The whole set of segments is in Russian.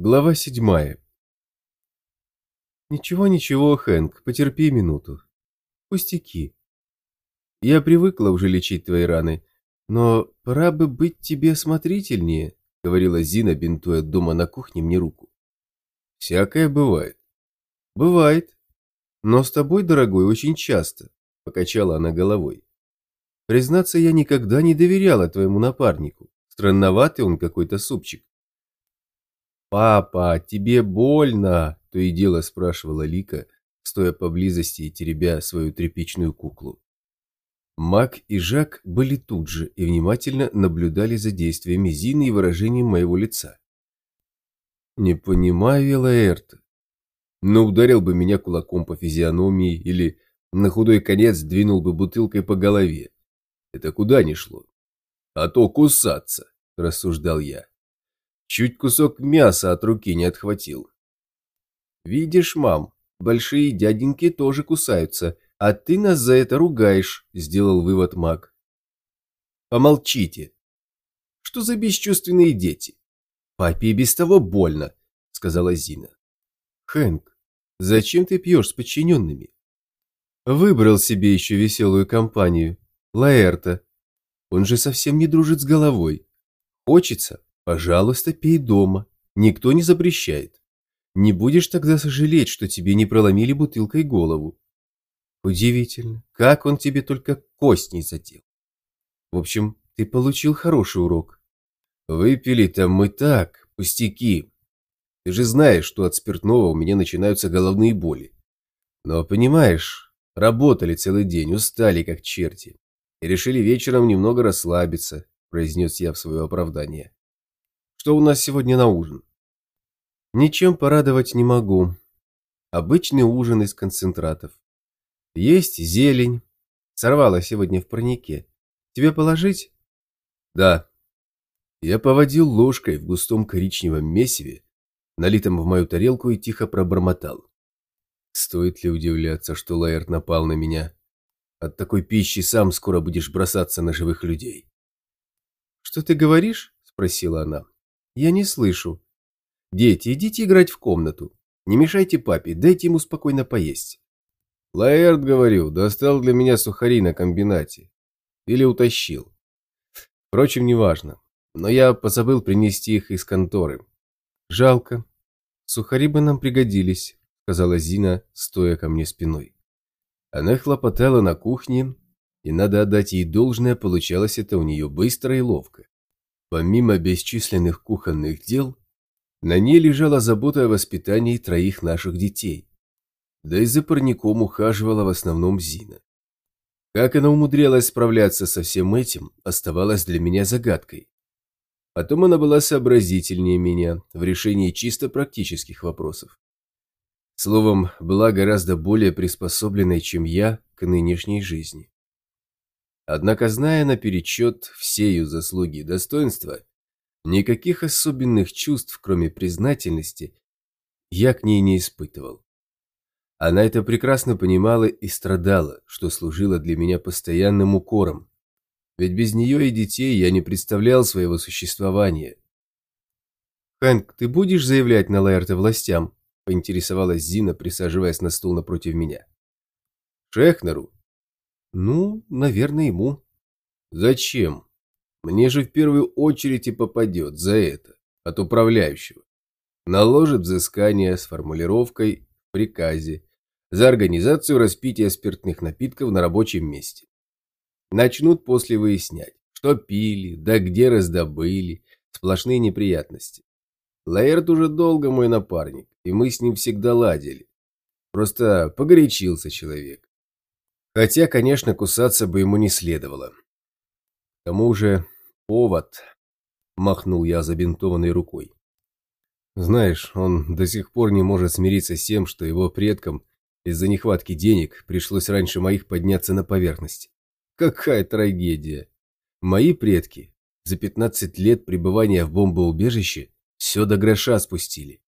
Глава седьмая. Ничего-ничего, Хэнк, потерпи минуту. Пустяки. Я привыкла уже лечить твои раны, но пора бы быть тебе осмотрительнее, говорила Зина, бинтуя дома на кухне мне руку. Всякое бывает. Бывает. Но с тобой, дорогой, очень часто, покачала она головой. Признаться, я никогда не доверяла твоему напарнику. Странноватый он какой-то супчик. «Папа, тебе больно?» – то и дело спрашивала Лика, стоя поблизости и теребя свою тряпичную куклу. Мак и Жак были тут же и внимательно наблюдали за действиями Зины и выражением моего лица. «Не понимаю я Лаэрта. Ну, ударил бы меня кулаком по физиономии или на худой конец двинул бы бутылкой по голове. Это куда ни шло. А то кусаться, рассуждал я. Чуть кусок мяса от руки не отхватил. «Видишь, мам, большие дяденьки тоже кусаются, а ты нас за это ругаешь», – сделал вывод маг. «Помолчите. Что за бесчувственные дети? Папе и без того больно», – сказала Зина. «Хэнк, зачем ты пьешь с подчиненными?» Выбрал себе еще веселую компанию. Лаэрта. Он же совсем не дружит с головой. Хочется, Пожалуйста, пей дома. Никто не запрещает. Не будешь тогда сожалеть, что тебе не проломили бутылкой голову. Удивительно, как он тебе только кость не задел. В общем, ты получил хороший урок. Выпили-то мы так, пустяки. Ты же знаешь, что от спиртного у меня начинаются головные боли. Но, понимаешь, работали целый день, устали как черти. И решили вечером немного расслабиться, произнес я в свое оправдание. Что у нас сегодня на ужин? Ничем порадовать не могу. Обычный ужин из концентратов. Есть зелень. Сорвала сегодня в парнике. Тебе положить? Да. Я поводил ложкой в густом коричневом месиве, налитом в мою тарелку, и тихо пробормотал. Стоит ли удивляться, что Лаэрт напал на меня? От такой пищи сам скоро будешь бросаться на живых людей. «Что ты говоришь?» – спросила она. Я не слышу. Дети, идите играть в комнату. Не мешайте папе, дайте ему спокойно поесть. Лаэрт, говорю, достал для меня сухари на комбинате. Или утащил. Впрочем, неважно. Но я позабыл принести их из конторы. Жалко. Сухари бы нам пригодились, сказала Зина, стоя ко мне спиной. Она хлопотала на кухне, и надо отдать ей должное, получалось это у нее быстро и ловко. Помимо бесчисленных кухонных дел, на ней лежала забота о воспитании троих наших детей. Да и за парником ухаживала в основном Зина. Как она умудрялась справляться со всем этим, оставалось для меня загадкой. Потом она была сообразительнее меня в решении чисто практических вопросов. Словом, была гораздо более приспособленной, чем я, к нынешней жизни. Однако, зная наперечет все ее заслуги и достоинства, никаких особенных чувств, кроме признательности, я к ней не испытывал. Она это прекрасно понимала и страдала, что служило для меня постоянным укором. Ведь без нее и детей я не представлял своего существования. «Хэнк, ты будешь заявлять на Лаэрта властям?» – поинтересовалась Зина, присаживаясь на стул напротив меня. «Шехнеру?» Ну, наверное, ему. Зачем? Мне же в первую очередь и попадет за это, от управляющего. Наложит взыскание с формулировкой в приказе за организацию распития спиртных напитков на рабочем месте. Начнут после выяснять, что пили, да где раздобыли, сплошные неприятности. Лаэрт уже долго мой напарник, и мы с ним всегда ладили. Просто погорячился человек. Хотя, конечно, кусаться бы ему не следовало. К тому же повод, махнул я забинтованной рукой. Знаешь, он до сих пор не может смириться с тем, что его предкам из-за нехватки денег пришлось раньше моих подняться на поверхность. Какая трагедия! Мои предки за 15 лет пребывания в бомбоубежище все до гроша спустили.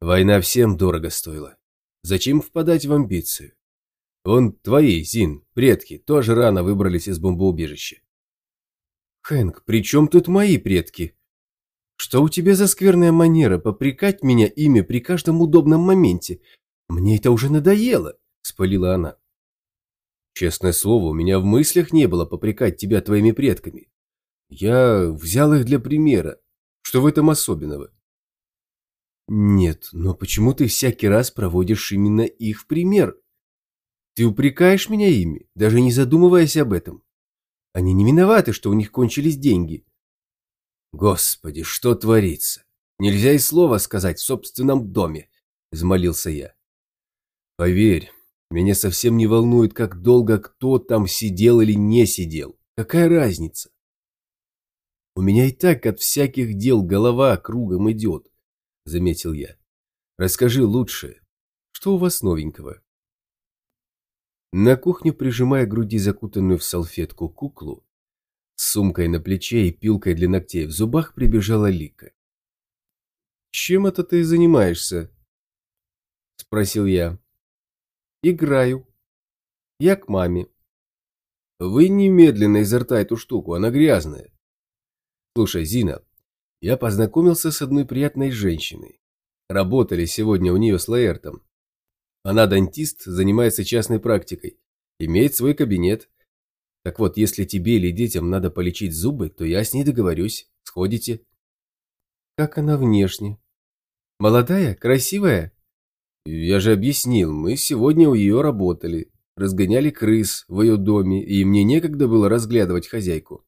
Война всем дорого стоила. Зачем впадать в амбицию? Вон твои, Зин, предки, тоже рано выбрались из бомбоубежища. Хэнк, при чем тут мои предки? Что у тебя за скверная манера попрекать меня ими при каждом удобном моменте? Мне это уже надоело, спалила она. Честное слово, у меня в мыслях не было попрекать тебя твоими предками. Я взял их для примера. Что в этом особенного? Нет, но почему ты всякий раз проводишь именно их в пример? Ты упрекаешь меня ими, даже не задумываясь об этом. Они не виноваты, что у них кончились деньги. Господи, что творится? Нельзя и слова сказать в собственном доме, взмолился я. Поверь, меня совсем не волнует, как долго кто там сидел или не сидел. Какая разница? У меня и так от всяких дел голова кругом идет, заметил я. Расскажи лучше, что у вас новенького? На кухню, прижимая груди закутанную в салфетку куклу, с сумкой на плече и пилкой для ногтей в зубах прибежала Лика. «Чем это ты занимаешься?» – спросил я. «Играю. Я к маме». «Вы немедленно изо рта эту штуку, она грязная». «Слушай, Зина, я познакомился с одной приятной женщиной. Работали сегодня у нее с Лаэртом. Она дантист, занимается частной практикой, имеет свой кабинет. Так вот, если тебе или детям надо полечить зубы, то я с ней договорюсь. Сходите. Как она внешне? Молодая? Красивая? Я же объяснил, мы сегодня у ее работали. Разгоняли крыс в ее доме, и мне некогда было разглядывать хозяйку.